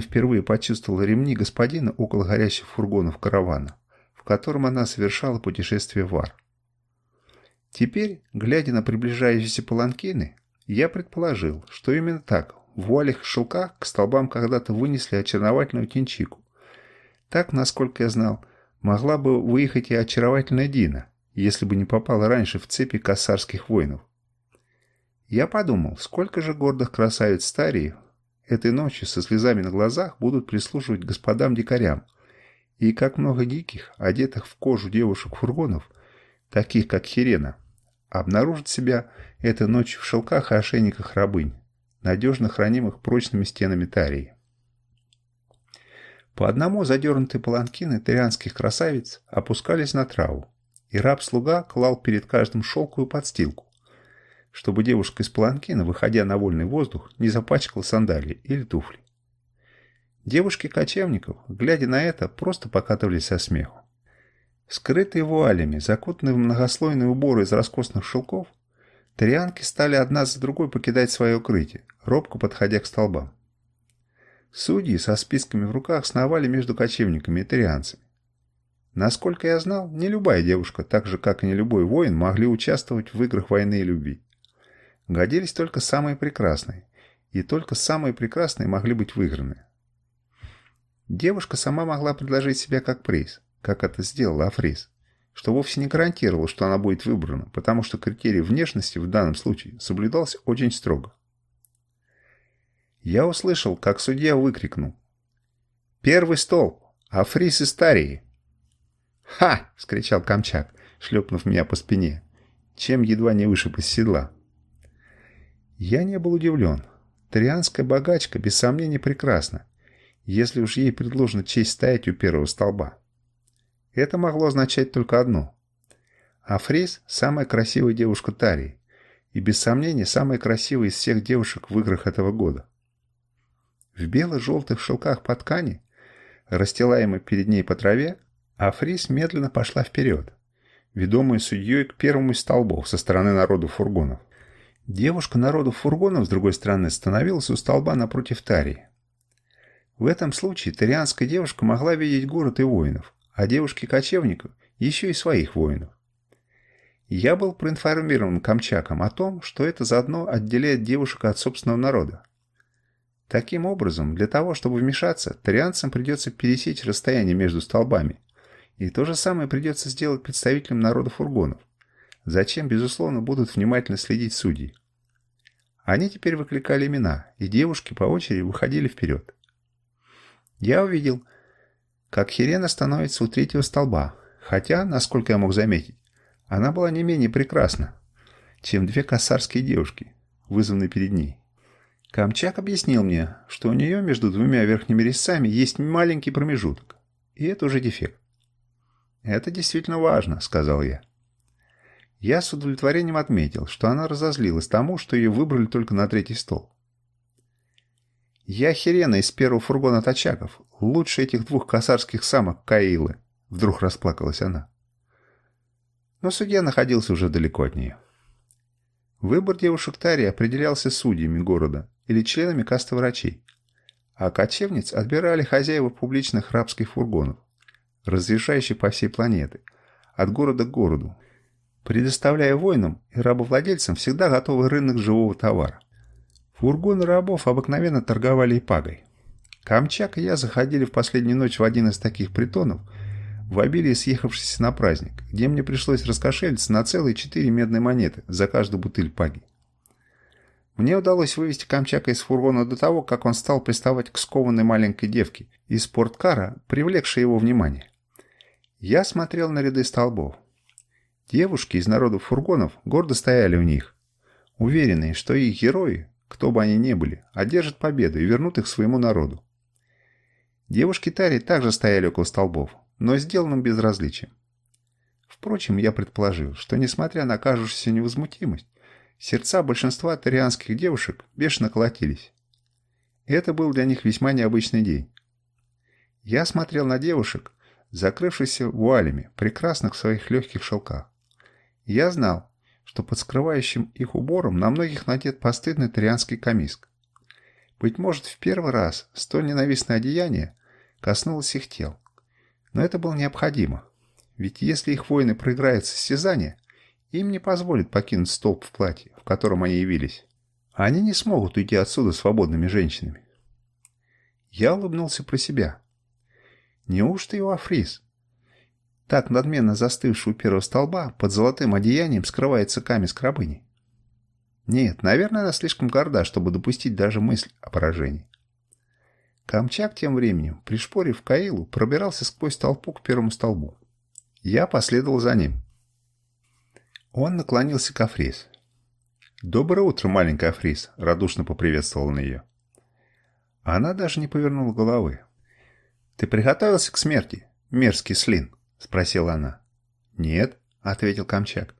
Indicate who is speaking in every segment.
Speaker 1: впервые почувствовала ремни господина около горящих фургонов каравана, в котором она совершала путешествие в Ар. Теперь, глядя на приближающиеся паланкины, я предположил, что именно так, в вуалях шелках к столбам когда-то вынесли очаровательную тинчику. Так, насколько я знал, могла бы выехать и очаровательная Дина, если бы не попала раньше в цепи косарских воинов. Я подумал, сколько же гордых красавиц старии этой ночью со слезами на глазах будут прислуживать господам-дикарям, и как много диких, одетых в кожу девушек-фургонов, таких как Хирена, обнаружат себя этой ночью в шелках и ошейниках рабынь, надежно хранимых прочными стенами Тарии. По одному задернутые паланкины тарианских красавиц опускались на траву, и раб-слуга клал перед каждым шелковую подстилку, чтобы девушка из паланкина, выходя на вольный воздух, не запачкала сандалии или туфли. Девушки кочевников, глядя на это, просто покатывались со смеху. Скрытые вуалями, закутанные в многослойные уборы из роскошных шелков, тарианки стали одна за другой покидать свое укрытие, робко подходя к столбам. Судьи со списками в руках сновали между кочевниками и тарианцами. Насколько я знал, не любая девушка, так же как и не любой воин, могли участвовать в играх войны и любви годились только самые прекрасные, и только самые прекрасные могли быть выиграны. Девушка сама могла предложить себя как приз, как это сделала Африс, что вовсе не гарантировало, что она будет выбрана, потому что критерий внешности в данном случае соблюдался очень строго. Я услышал, как судья выкрикнул. «Первый столб! Африс из Тарии!» «Ха!» — скричал Камчак, шлепнув меня по спине, чем едва не вышиб из седла. Я не был удивлен. Тарианская богачка без сомнения прекрасна, если уж ей предложена честь стоять у первого столба. Это могло означать только одно. Африс – самая красивая девушка Тарии, и без сомнения самая красивая из всех девушек в играх этого года. В бело-желтых шелках по ткани, расстилаемой перед ней по траве, Африс медленно пошла вперед, ведомая судьей к первому из столбов со стороны народу фургонов. Девушка народу фургонов, с другой стороны, становилась у столба напротив Тарии. В этом случае тарианская девушка могла видеть город и воинов, а девушки-кочевников еще и своих воинов. Я был проинформирован Камчаком о том, что это заодно отделяет девушек от собственного народа. Таким образом, для того, чтобы вмешаться, тарианцам придется пересечь расстояние между столбами, и то же самое придется сделать представителям народа фургонов – Зачем, безусловно, будут внимательно следить судьи. Они теперь выкликали имена, и девушки по очереди выходили вперед. Я увидел, как Хирена становится у третьего столба, хотя, насколько я мог заметить, она была не менее прекрасна, чем две косарские девушки, вызванные перед ней. Камчак объяснил мне, что у нее между двумя верхними резцами есть маленький промежуток, и это уже дефект. «Это действительно важно», — сказал я. Я с удовлетворением отметил, что она разозлилась тому, что ее выбрали только на третий стол. «Я Херена из первого фургона тачаков, лучше этих двух косарских самок Каилы», — вдруг расплакалась она. Но судья находился уже далеко от нее. Выбор девушек Тарии определялся судьями города или членами касты врачей, а кочевниц отбирали хозяева публичных рабских фургонов, разъезжающих по всей планете, от города к городу, предоставляя воинам и рабовладельцам всегда готовый рынок живого товара. Фургоны рабов обыкновенно торговали и пагой. Камчак и я заходили в последнюю ночь в один из таких притонов, в обилии съехавшись на праздник, где мне пришлось раскошелиться на целые четыре медные монеты за каждую бутыль паги. Мне удалось вывести Камчака из фургона до того, как он стал приставать к скованной маленькой девке из спорткара, привлекшей его внимание. Я смотрел на ряды столбов. Девушки из народов фургонов гордо стояли у них, уверенные, что их герои, кто бы они ни были, одержат победу и вернут их своему народу. Девушки Тари также стояли около столбов, но сделанным безразличием. Впрочем, я предположил, что несмотря на кажущуюся невозмутимость, сердца большинства тарианских девушек бешено колотились. Это был для них весьма необычный день. Я смотрел на девушек, закрывшихся вуалями, прекрасных в своих легких шелках. Я знал, что под скрывающим их убором на многих надет постыдный тарианский камиск. Быть может, в первый раз столь ненавистное одеяние коснулось их тел. Но это было необходимо. Ведь если их воины проиграют состязание, им не позволят покинуть столб в платье, в котором они явились. Они не смогут уйти отсюда свободными женщинами. Я улыбнулся про себя. Неужто его Африс? Так надменно застывший у первого столба, под золотым одеянием скрывается камень с рабыней. Нет, наверное, она слишком горда, чтобы допустить даже мысль о поражении. Камчак тем временем, пришпорив Каилу, пробирался сквозь толпу к первому столбу. Я последовал за ним. Он наклонился к Африс. «Доброе утро, маленькая Африс!» — радушно поприветствовал он ее. Она даже не повернула головы. «Ты приготовился к смерти, мерзкий слин?» — спросила она. «Нет», — ответил Камчак.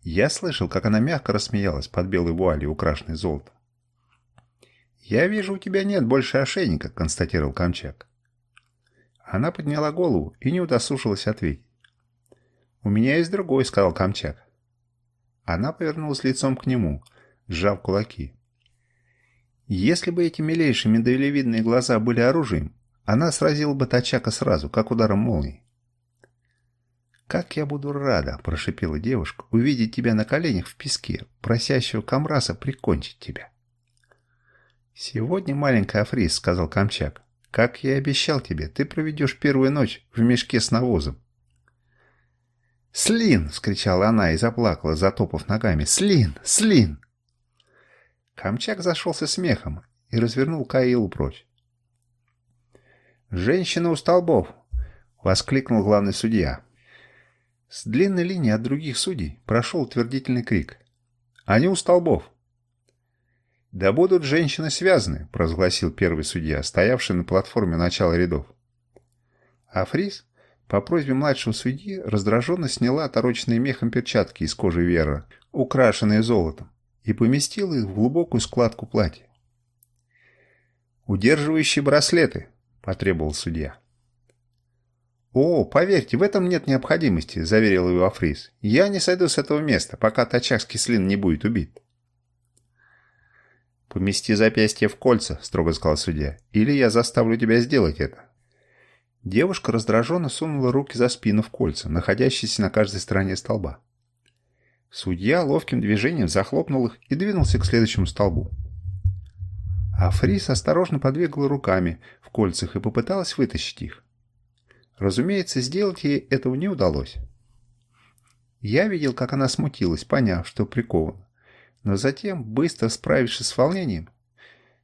Speaker 1: Я слышал, как она мягко рассмеялась под белой вуалью, украшенной золотом. «Я вижу, у тебя нет больше ошейника», — констатировал Камчак. Она подняла голову и не удосужилась ответить. «У меня есть другой», — сказал Камчак. Она повернулась лицом к нему, сжав кулаки. Если бы эти милейшие медовелевидные глаза были оружием, она сразила бы Тачака сразу, как ударом молнии. «Как я буду рада», — прошипела девушка, — «увидеть тебя на коленях в песке, просящего Камраса прикончить тебя». «Сегодня, маленькая Африс», — сказал Камчак, — «как я и обещал тебе, ты проведешь первую ночь в мешке с навозом». «Слин!» — вскричала она и заплакала, затопав ногами. «Слин! Слин!» Камчак зашелся смехом и развернул Каилу прочь. «Женщина у столбов!» — воскликнул главный судья. С длинной линии от других судей прошел утвердительный крик. «Они у столбов!» «Да будут женщины связаны», – провозгласил первый судья, стоявший на платформе начала рядов. А Фрис, по просьбе младшего судьи, раздраженно сняла отороченные мехом перчатки из кожи Вера, украшенные золотом, и поместила их в глубокую складку платья. «Удерживающие браслеты», – потребовал судья. «О, поверьте, в этом нет необходимости», – заверил его Африс. «Я не сойду с этого места, пока Тачакский слин не будет убит». «Помести запястье в кольца», – строго сказал судья, – «или я заставлю тебя сделать это». Девушка раздраженно сунула руки за спину в кольца, находящиеся на каждой стороне столба. Судья ловким движением захлопнул их и двинулся к следующему столбу. А Фрис осторожно подвигала руками в кольцах и попыталась вытащить их. Разумеется, сделать ей этого не удалось. Я видел, как она смутилась, поняв, что прикована но затем, быстро справившись с волнением,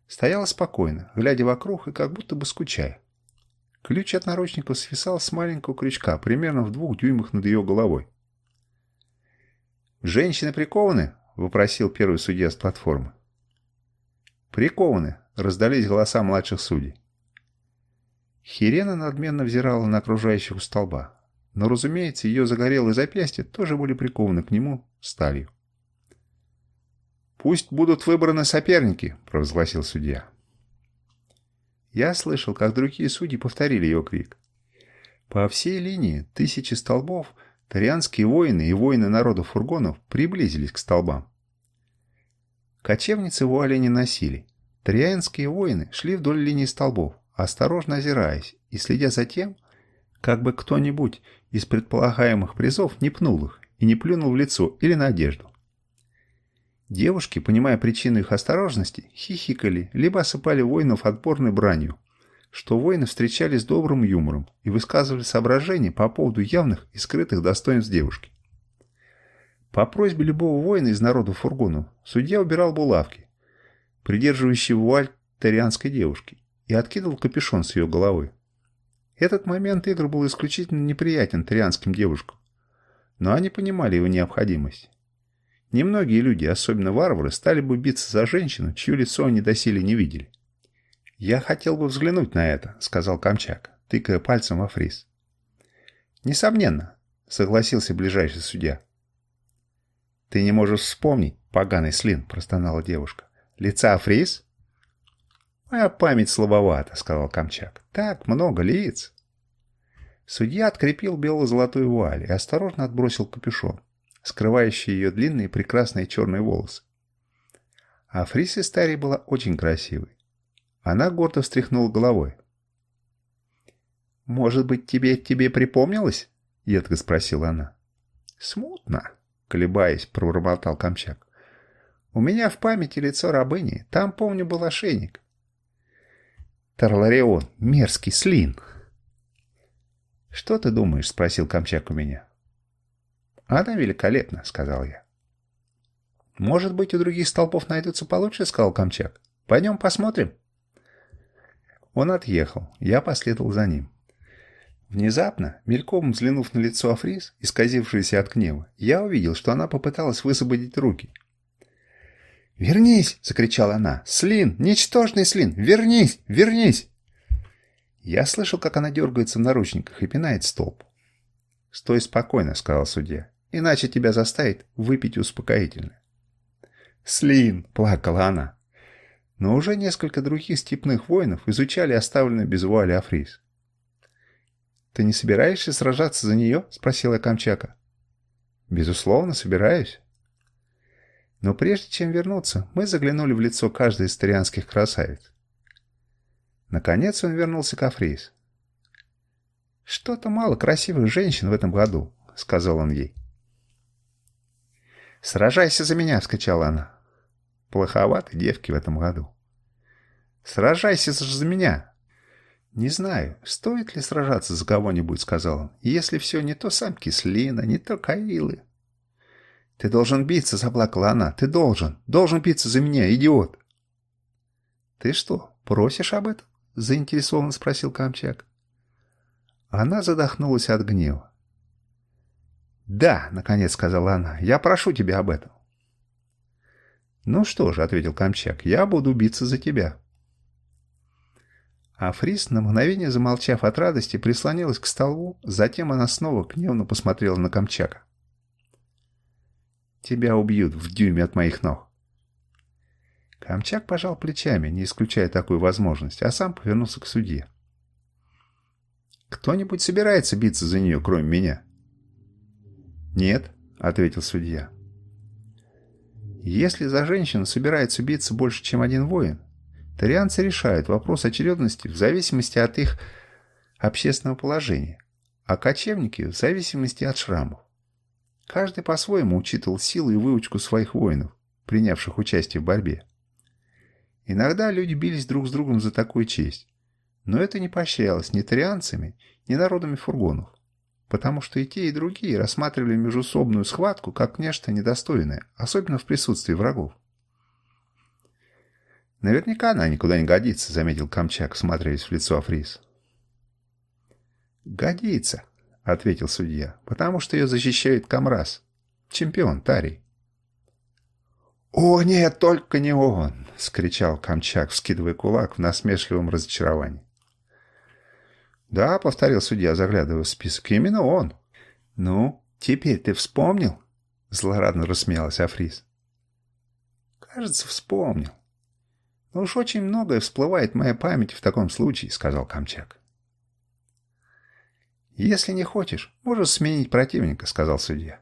Speaker 1: стояла спокойно, глядя вокруг и как будто бы скучая. Ключ от наручника свисал с маленького крючка, примерно в двух дюймах над ее головой. «Женщины прикованы?» – вопросил первый судья с платформы. «Прикованы», – раздались голоса младших судей. Хирена надменно взирала на окружающих у столба, но, разумеется, ее загорелые запястья тоже были прикованы к нему сталью. «Пусть будут выбраны соперники», – провозгласил судья. Я слышал, как другие судьи повторили его крик. По всей линии тысячи столбов тарианские воины и воины народов фургонов приблизились к столбам. Кочевницы вуали не носили. Тарианские воины шли вдоль линии столбов, осторожно озираясь и следя за тем, как бы кто-нибудь из предполагаемых призов не пнул их и не плюнул в лицо или на одежду. Девушки, понимая причину их осторожности, хихикали, либо осыпали воинов отборной бранью, что воины встречали с добрым юмором и высказывали соображения по поводу явных и скрытых достоинств девушки. По просьбе любого воина из народа фургону судья убирал булавки, придерживающие вуаль тарианской девушки, и откидывал капюшон с ее головы. Этот момент игр был исключительно неприятен тарианским девушкам, но они понимали его необходимость. Немногие люди, особенно варвары, стали бы биться за женщину, чье лицо они доселе не видели. «Я хотел бы взглянуть на это», — сказал Камчак, тыкая пальцем во фриз. «Несомненно», — согласился ближайший судья. «Ты не можешь вспомнить, поганый слин», — простонала девушка. «Лица фриз?» «Моя память слабовата», — сказал Камчак. «Так много лиц». Судья открепил бело-золотую вуаль и осторожно отбросил капюшон скрывающие ее длинные прекрасные черные волосы. А Фриси Старри была очень красивой. Она гордо встряхнула головой. «Может быть, тебе тебе припомнилось?» — едко спросила она. «Смутно», — колебаясь, пробормотал Камчак. «У меня в памяти лицо рабыни. Там, помню, был ошейник». «Тарларион, мерзкий слин!» «Что ты думаешь?» — спросил Камчак у меня. «Она великолепна», — сказал я. «Может быть, у других столпов найдутся получше?» — сказал Камчак. «Пойдем посмотрим». Он отъехал. Я последовал за ним. Внезапно, мельком взглянув на лицо Африс, исказившееся от гнева, я увидел, что она попыталась высвободить руки. «Вернись!» — закричала она. «Слин! Ничтожный Слин! Вернись! Вернись!» Я слышал, как она дергается в наручниках и пинает столб. «Стой спокойно», — сказал судья, — «иначе тебя заставит выпить успокоительное». «Слин!» — плакала она. Но уже несколько других степных воинов изучали оставленную без вуали Африс. «Ты не собираешься сражаться за нее?» — спросила Камчака. «Безусловно, собираюсь». Но прежде чем вернуться, мы заглянули в лицо каждой из тарианских красавиц. Наконец он вернулся к Африс. «Что-то мало красивых женщин в этом году», — сказал он ей. «Сражайся за меня!» — вскричала она. «Плоховаты девки в этом году». «Сражайся за меня!» «Не знаю, стоит ли сражаться за кого-нибудь», — сказал он. «Если все не то сам Кислина, не то Каилы». «Ты должен биться», — заплакала она. «Ты должен, должен биться за меня, идиот!» «Ты что, просишь об этом?» — заинтересованно спросил Камчак. Она задохнулась от гнева. «Да», — наконец сказала она, — «я прошу тебя об этом». «Ну что же», — ответил Камчак, — «я буду биться за тебя». А Фрис, на мгновение замолчав от радости, прислонилась к столу, затем она снова гневно посмотрела на Камчака. «Тебя убьют в дюйме от моих ног». Камчак пожал плечами, не исключая такую возможность, а сам повернулся к судье. «Кто-нибудь собирается биться за нее, кроме меня?» «Нет», — ответил судья. «Если за женщину собирается биться больше, чем один воин, Тарианцы решают вопрос очередности в зависимости от их общественного положения, а кочевники в зависимости от шрамов. Каждый по-своему учитывал силу и выучку своих воинов, принявших участие в борьбе. Иногда люди бились друг с другом за такую честь, но это не поощрялось ни тарианцами, ни народами фургонов, потому что и те, и другие рассматривали межусобную схватку как нечто недостойное, особенно в присутствии врагов. «Наверняка она никуда не годится», — заметил Камчак, всматриваясь в лицо Африс. «Годится», — ответил судья, — «потому что ее защищает Камраз, чемпион Тарий». «О, нет, только не он!» — скричал Камчак, вскидывая кулак в насмешливом разочаровании. «Да», — повторил судья, заглядывая в список, — «именно он». «Ну, теперь ты вспомнил?» — злорадно рассмеялась Африс. «Кажется, вспомнил. «Ну уж очень многое всплывает в моей памяти в таком случае», — сказал Камчак. «Если не хочешь, можешь сменить противника», — сказал судья.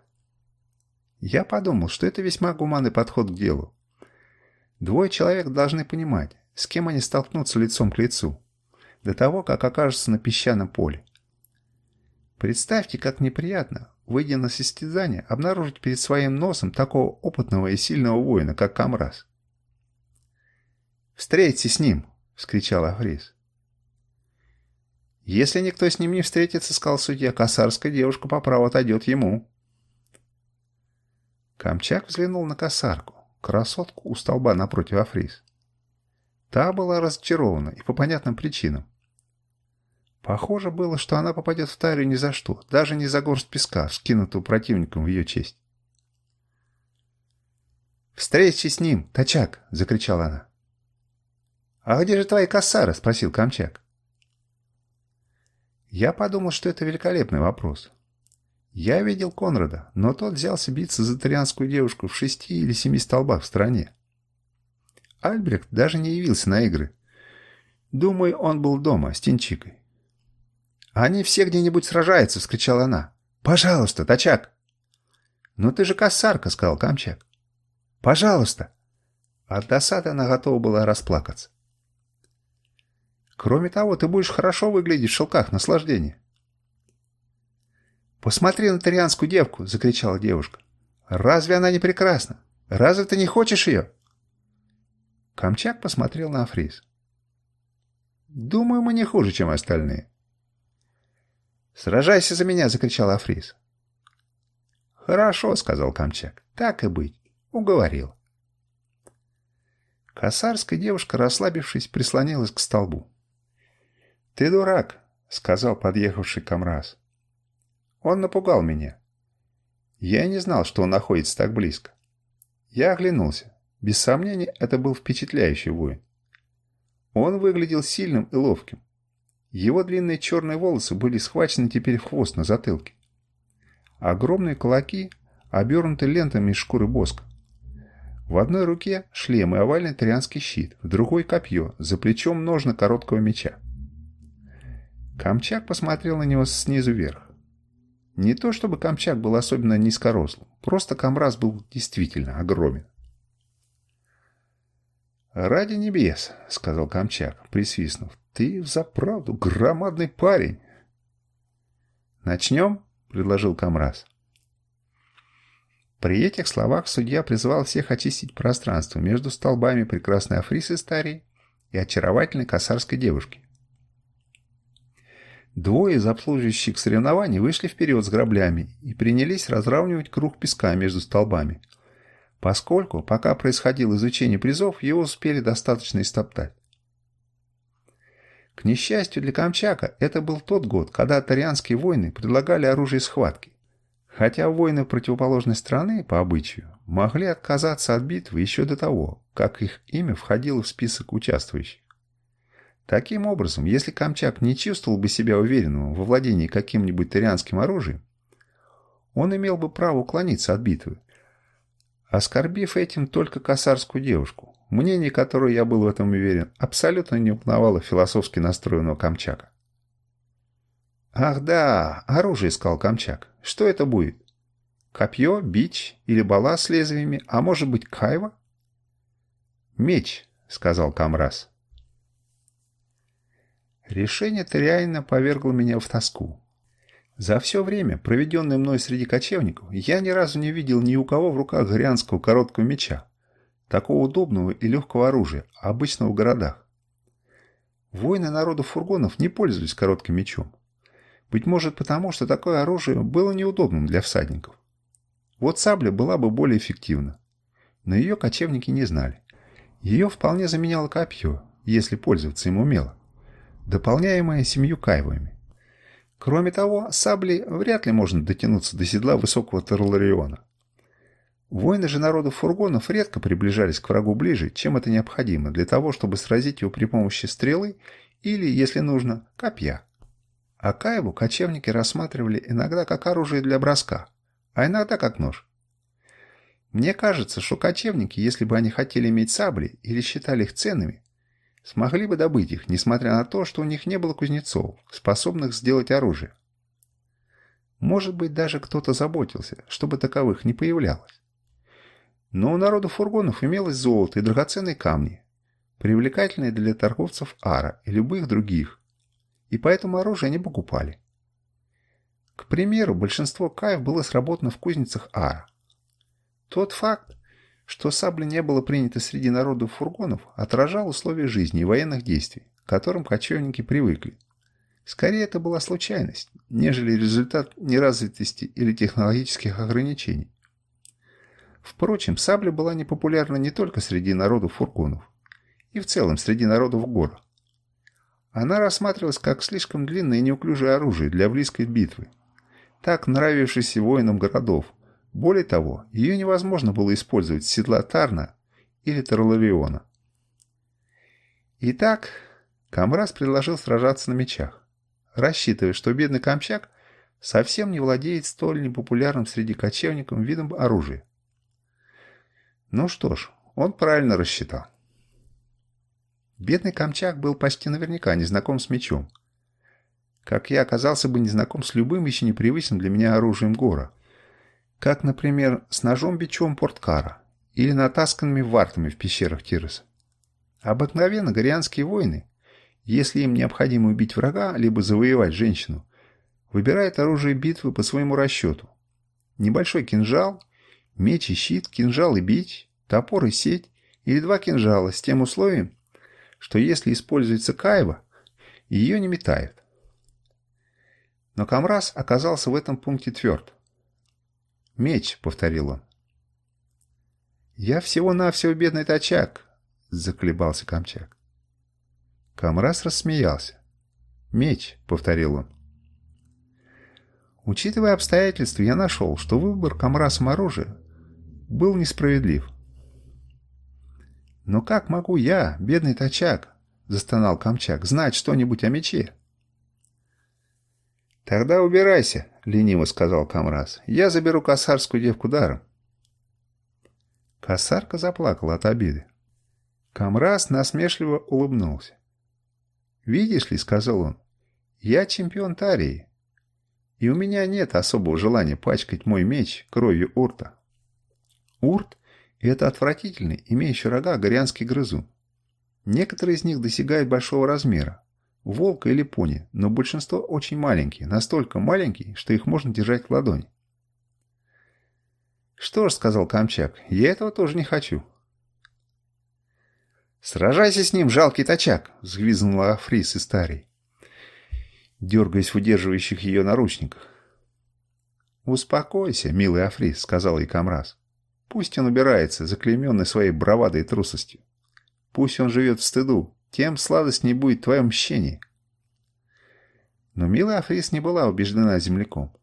Speaker 1: Я подумал, что это весьма гуманный подход к делу. Двое человек должны понимать, с кем они столкнутся лицом к лицу, до того, как окажутся на песчаном поле. Представьте, как неприятно, выйдя на состязание, обнаружить перед своим носом такого опытного и сильного воина, как Камраз. «Встреться с ним!» — вскричал Африс. «Если никто с ним не встретится, — сказал судья, — косарская девушка по праву отойдет ему». Камчак взглянул на косарку, красотку у столба напротив Африс. Та была разочарована и по понятным причинам. Похоже было, что она попадет в Тарию ни за что, даже не за горсть песка, скинутую противником в ее честь. «Встречи с ним, Тачак!» — закричала она. «А где же твои косары?» – спросил Камчак. Я подумал, что это великолепный вопрос. Я видел Конрада, но тот взялся биться за итальянскую девушку в шести или семи столбах в стране. Альбрехт даже не явился на игры. Думаю, он был дома с Тинчикой. «Они все где-нибудь сражаются!» – вскричала она. «Пожалуйста, Тачак!» «Ну ты же косарка!» – сказал Камчак. «Пожалуйста!» От досады она готова была расплакаться. Кроме того, ты будешь хорошо выглядеть в шелках наслаждения. «Посмотри на тарианскую девку!» — закричала девушка. «Разве она не прекрасна? Разве ты не хочешь ее?» Камчак посмотрел на Африс. «Думаю, мы не хуже, чем остальные». «Сражайся за меня!» — закричал Африс. «Хорошо», — сказал Камчак. «Так и быть. Уговорил». Косарская девушка, расслабившись, прислонилась к столбу. «Ты дурак», — сказал подъехавший Камраз. «Он напугал меня. Я не знал, что он находится так близко. Я оглянулся. Без сомнения, это был впечатляющий воин. Он выглядел сильным и ловким. Его длинные черные волосы были схвачены теперь в хвост на затылке. Огромные кулаки обернуты лентами из шкуры боска. В одной руке шлем и овальный трианский щит, в другой копье, за плечом ножны короткого меча. Камчак посмотрел на него снизу вверх. Не то чтобы Камчак был особенно низкорослым, просто Камраз был действительно огромен. «Ради небес», — сказал Камчак, присвистнув, — «ты взаправду громадный парень». «Начнем?» — предложил Камраз. При этих словах судья призвал всех очистить пространство между столбами прекрасной Африсы Старии и очаровательной косарской девушки. Двое из обслуживающих соревнований вышли вперед с граблями и принялись разравнивать круг песка между столбами — поскольку, пока происходило изучение призов, его успели достаточно истоптать. К несчастью для Камчака, это был тот год, когда тарианские войны предлагали оружие схватки, хотя воины противоположной страны, по обычаю, могли отказаться от битвы еще до того, как их имя входило в список участвующих. Таким образом, если Камчак не чувствовал бы себя уверенным во владении каким-нибудь тарианским оружием, он имел бы право уклониться от битвы, оскорбив этим только косарскую девушку, мнение которой, я был в этом уверен, абсолютно не узнавало философски настроенного Камчака. «Ах да, оружие искал Камчак. Что это будет? Копье, бич или бала с лезвиями, а может быть кайва?» «Меч», — сказал Камраз. Решение Тарианина повергло меня в тоску. За все время, проведенное мной среди кочевников, я ни разу не видел ни у кого в руках грянского короткого меча, такого удобного и легкого оружия, обычно в городах. Воины народов фургонов не пользовались коротким мечом. Быть может потому, что такое оружие было неудобным для всадников. Вот сабля была бы более эффективна. Но ее кочевники не знали. Ее вполне заменяло копье, если пользоваться им умело, дополняемое семью кайвами. Кроме того, саблей вряд ли можно дотянуться до седла высокого Терлариона. Воины же народов фургонов редко приближались к врагу ближе, чем это необходимо, для того, чтобы сразить его при помощи стрелы или, если нужно, копья. А Каеву кочевники рассматривали иногда как оружие для броска, а иногда как нож. Мне кажется, что кочевники, если бы они хотели иметь сабли или считали их ценными, смогли бы добыть их, несмотря на то, что у них не было кузнецов, способных сделать оружие. Может быть, даже кто-то заботился, чтобы таковых не появлялось. Но у народа фургонов имелось золото и драгоценные камни, привлекательные для торговцев ара и любых других, и поэтому оружие они покупали. К примеру, большинство каев было сработано в кузницах ара. Тот факт, что сабля не было принято среди народов фургонов, отражал условия жизни и военных действий, к которым кочевники привыкли. Скорее, это была случайность, нежели результат неразвитости или технологических ограничений. Впрочем, сабля была непопулярна не только среди народов фургонов, и в целом среди народов гор. Она рассматривалась как слишком длинное и неуклюжее оружие для близкой битвы, так нравившееся воинам городов, более того, ее невозможно было использовать с седла Тарна или Тарлариона. Итак, Камраз предложил сражаться на мечах, рассчитывая, что бедный Камчак совсем не владеет столь непопулярным среди кочевников видом оружия. Ну что ж, он правильно рассчитал. Бедный Камчак был почти наверняка не знаком с мечом. Как я оказался бы не знаком с любым еще непривычным для меня оружием Гора – как, например, с ножом-бичом порткара или натасканными вартами в пещерах Тироса. Обыкновенно горианские воины, если им необходимо убить врага, либо завоевать женщину, выбирают оружие битвы по своему расчету. Небольшой кинжал, меч и щит, кинжал и бить, топор и сеть, или два кинжала с тем условием, что если используется кайва, ее не метают. Но Камраз оказался в этом пункте тверд. «Меч», — повторил он. «Я всего-навсего бедный тачак», — заколебался Камчак. Камраз рассмеялся. «Меч», — повторил он. Учитывая обстоятельства, я нашел, что выбор Камразом оружия был несправедлив. «Но как могу я, бедный тачак, — застонал Камчак, — знать что-нибудь о мече?» «Тогда убирайся», — лениво сказал Камраз. «Я заберу косарскую девку даром». Косарка заплакала от обиды. Камраз насмешливо улыбнулся. «Видишь ли», — сказал он, — «я чемпион Тарии, и у меня нет особого желания пачкать мой меч кровью урта». Урт — это отвратительный, имеющий рога горианский грызун. Некоторые из них достигают большого размера, волка или пони, но большинство очень маленькие, настолько маленькие, что их можно держать в ладони. «Что ж», — сказал Камчак, — «я этого тоже не хочу». «Сражайся с ним, жалкий тачак!» — взвизгнула Африс и Старий, дергаясь в удерживающих ее наручниках. «Успокойся, милый Африс», — сказал ей Камраз. «Пусть он убирается, заклейменный своей бравадой и трусостью. Пусть он живет в стыду, тем сладость не будет твое мщение. Но милая Африс не была убеждена земляком.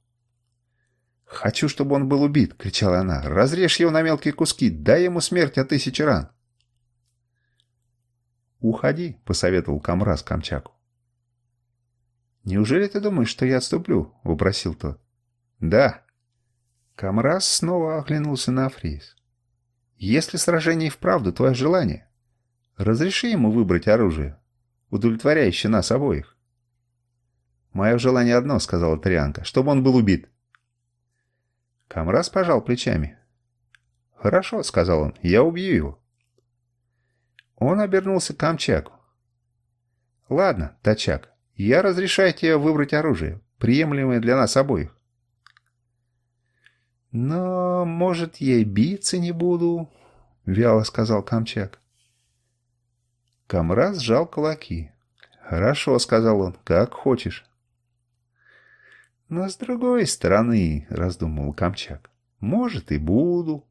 Speaker 1: «Хочу, чтобы он был убит!» — кричала она. «Разрежь его на мелкие куски! Дай ему смерть от тысячи ран!» «Уходи!» — посоветовал Камраз Камчаку. «Неужели ты думаешь, что я отступлю?» — вопросил тот. «Да». Камраз снова оглянулся на Африс. «Если сражение и вправду твое желание, Разреши ему выбрать оружие, удовлетворяющее нас обоих. «Мое желание одно», — сказала Трианка, — «чтобы он был убит». Камраз пожал плечами. «Хорошо», — сказал он, — «я убью его». Он обернулся к Камчаку. «Ладно, Тачак, я разрешаю тебе выбрать оружие, приемлемое для нас обоих». «Но, может, я биться не буду», — вяло сказал Камчак. Камраз сжал кулаки. «Хорошо», — сказал он, — «как хочешь». «Но с другой стороны», — раздумывал Камчак, — «может, и буду».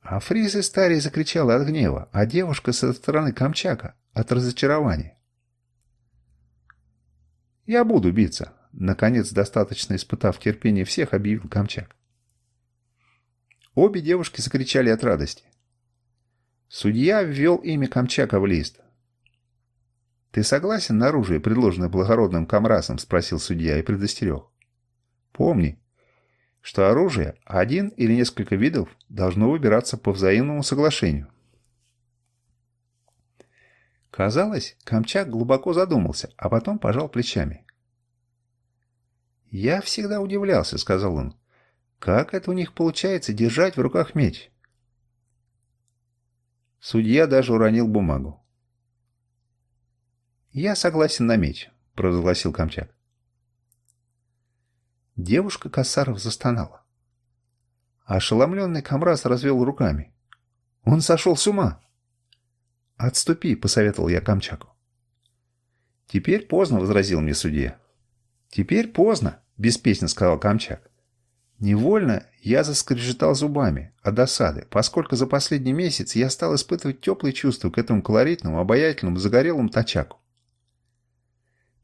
Speaker 1: А Фриз и Старий закричала от гнева, а девушка со стороны Камчака — от разочарования. «Я буду биться», — наконец, достаточно испытав терпение всех, объявил Камчак. Обе девушки закричали от радости. Судья ввел имя Камчака в лист. «Ты согласен на оружие, предложенное благородным комрасом?» – спросил судья и предостерег. «Помни, что оружие, один или несколько видов, должно выбираться по взаимному соглашению». Казалось, Камчак глубоко задумался, а потом пожал плечами. «Я всегда удивлялся», — сказал он, — «как это у них получается держать в руках меч?» Судья даже уронил бумагу. «Я согласен на меч», — провозгласил Камчак. Девушка Кассаров застонала. Ошеломленный Камраз развел руками. «Он сошел с ума!» «Отступи», — посоветовал я Камчаку. «Теперь поздно», — возразил мне судья. «Теперь поздно», — беспечно сказал Камчак. Невольно я заскрежетал зубами от досады, поскольку за последний месяц я стал испытывать теплые чувства к этому колоритному, обаятельному, загорелому тачаку.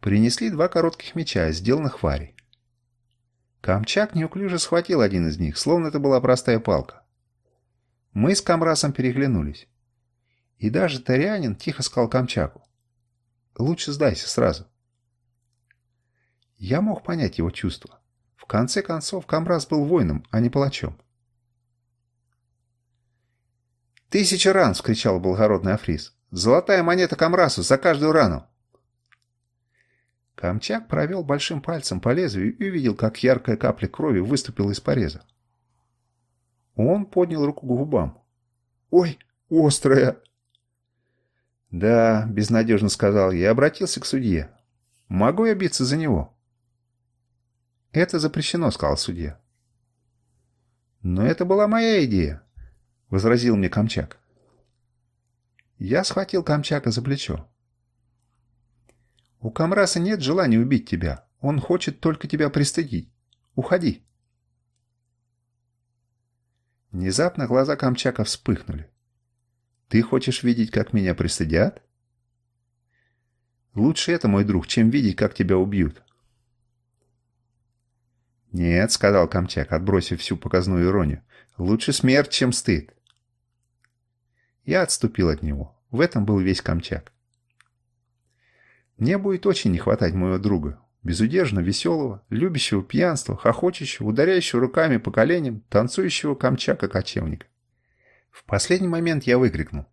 Speaker 1: Принесли два коротких меча, сделанных варей. Камчак неуклюже схватил один из них, словно это была простая палка. Мы с Камрасом переглянулись. И даже Тарянин тихо сказал Камчаку. «Лучше сдайся сразу». Я мог понять его чувства. Конце концов, Камраз был воином, а не палачом. «Тысяча ран!» — вскричал благородный Африс. «Золотая монета Камрасу за каждую рану!» Камчак провел большим пальцем по лезвию и увидел, как яркая капля крови выступила из пореза. Он поднял руку к губам. «Ой, острая!» «Да», — безнадежно сказал я обратился к судье. «Могу я биться за него?» «Это запрещено», — сказал судья. «Но это была моя идея», — возразил мне Камчак. Я схватил Камчака за плечо. «У Камраса нет желания убить тебя. Он хочет только тебя пристыдить. Уходи!» Внезапно глаза Камчака вспыхнули. «Ты хочешь видеть, как меня пристыдят?» «Лучше это, мой друг, чем видеть, как тебя убьют». «Нет», — сказал Камчак, отбросив всю показную иронию, — «лучше смерть, чем стыд». Я отступил от него. В этом был весь Камчак. Мне будет очень не хватать моего друга, безудержно веселого, любящего пьянства, хохочущего, ударяющего руками по коленям, танцующего камчака-кочевника. В последний момент я выкрикнул.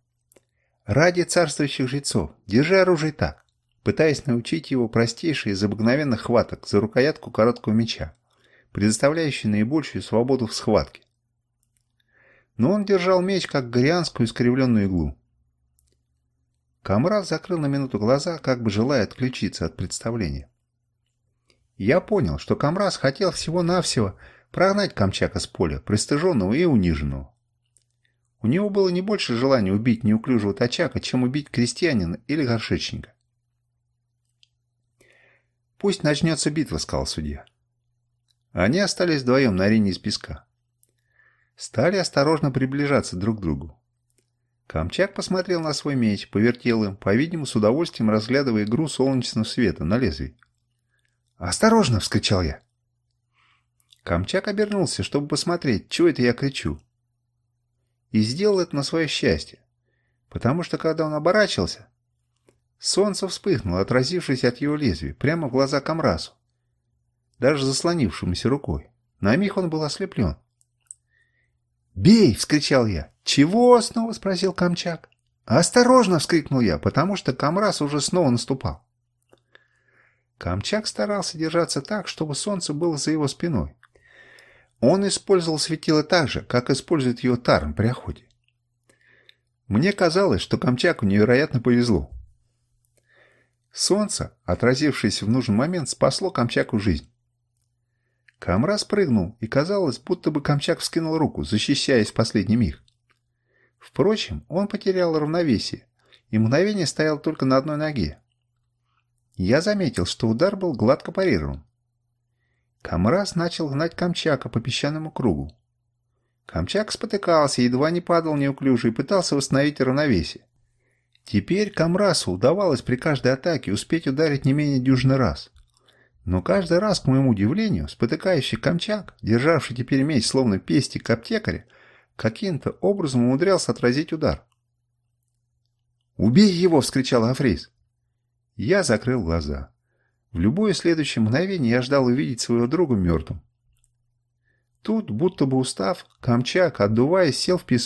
Speaker 1: «Ради царствующих жрецов, держи оружие так!» пытаясь научить его простейшей из обыкновенных хваток за рукоятку короткого меча, предоставляющей наибольшую свободу в схватке. Но он держал меч, как горианскую искривленную иглу. Камрад закрыл на минуту глаза, как бы желая отключиться от представления. Я понял, что Камраз хотел всего-навсего прогнать Камчака с поля, пристыженного и униженного. У него было не больше желания убить неуклюжего тачака, чем убить крестьянина или горшечника. «Пусть начнется битва», — сказал судья. Они остались вдвоем на арене из песка. Стали осторожно приближаться друг к другу. Камчак посмотрел на свой меч, повертел им, по-видимому, с удовольствием разглядывая игру солнечного света на лезвии. «Осторожно!» — вскричал я. Камчак обернулся, чтобы посмотреть, чего это я кричу. И сделал это на свое счастье, потому что, когда он оборачивался, солнце вспыхнуло, отразившись от его лезвия, прямо в глаза Камрасу, даже заслонившемуся рукой. На миг он был ослеплен. «Бей!» — вскричал я. «Чего?» — снова спросил Камчак. «Осторожно!» — вскрикнул я, потому что Камрас уже снова наступал. Камчак старался держаться так, чтобы солнце было за его спиной. Он использовал светило так же, как использует его Тарн при охоте. Мне казалось, что Камчаку невероятно повезло. Солнце, отразившееся в нужный момент, спасло Камчаку жизнь. Камраз прыгнул, и казалось, будто бы Камчак вскинул руку, защищаясь в последний миг. Впрочем, он потерял равновесие и мгновение стоял только на одной ноге. Я заметил, что удар был гладко парирован. Камраз начал гнать Камчака по песчаному кругу. Камчак спотыкался, едва не падал неуклюже и пытался восстановить равновесие. Теперь Камрасу удавалось при каждой атаке успеть ударить не менее дюжины раз. Но каждый раз, к моему удивлению, спотыкающий Камчак, державший теперь меч словно пестик аптекаря, каким-то образом умудрялся отразить удар. «Убей его!» — вскричал Африс. Я закрыл глаза. В любое следующее мгновение я ждал увидеть своего друга мертвым. Тут, будто бы устав, Камчак, отдуваясь, сел в песок